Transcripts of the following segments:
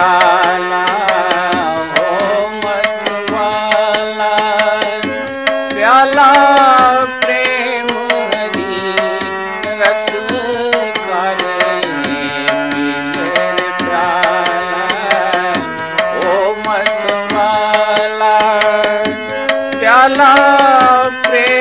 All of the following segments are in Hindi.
ਪਿਆਲਾ ਹੋ ਮਤਵਾਲਾ ਪਿਆਲਾ ਪ੍ਰੇਮ ਹਰੀ ਰਸ ਕਰ ਪੀਰ ਪਿਆਲਾ ਹੋ ਮਤਵਾਲਾ ਪਿਆਲਾ ਪ੍ਰੇਮ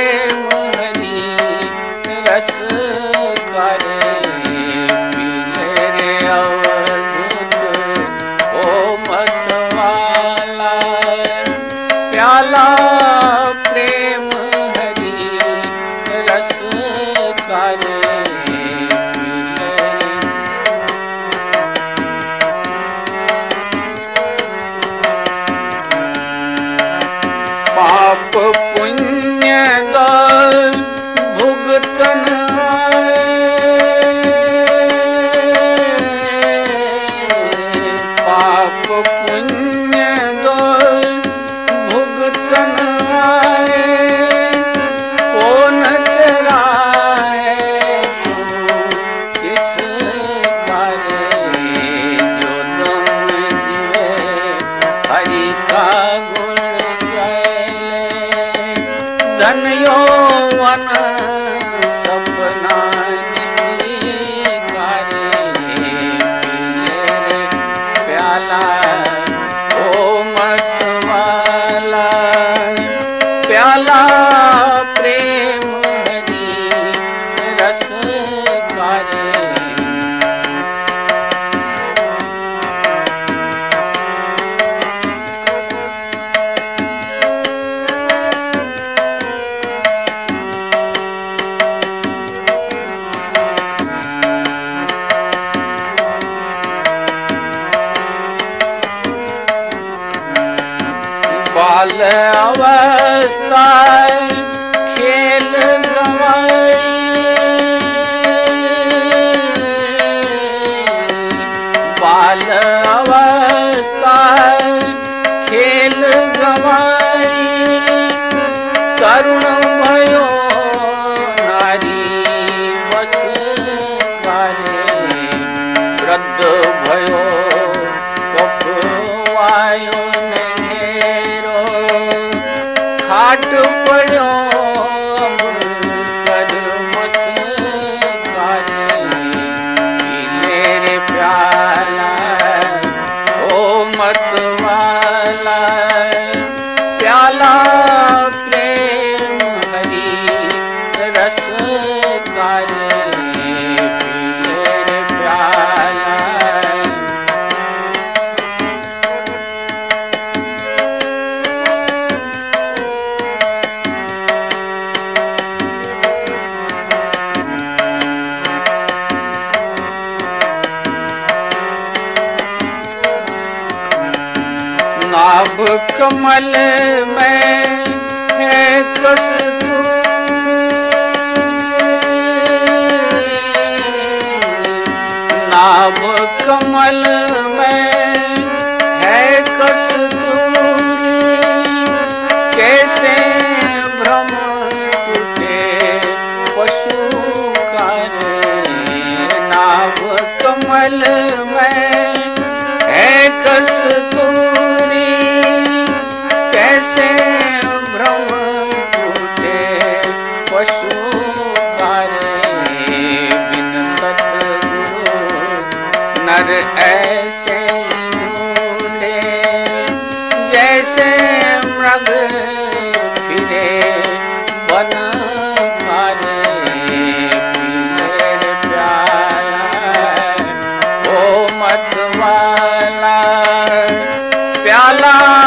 भुगतन प्याला ਕਾਲ ਅਵਸਥਾਈ ਖੇਲ ਗਵਾਈ। ਬਾਲ ਅਵਸਥਾਈ ਖੇਲ ਗਵਾਈ। ਕਰੁਣ ਭਇਓ ਨਾਰੀ ਵਸ ਕਰੇ ਰੱਦ ਭਇਓ ਕਪ ਵਾਇਓ मस करे मेरे प्याला ओ मत वाला प्याला। कमल में है कस्तूरी। नाभ कमल में है कस्तूरी। कैसे भ्रम टूटे पशु करे नाभ कमल में पर ऐसे ढूंढे जैसे मृग फिरे वन प्याला ओ मतवाला प्याला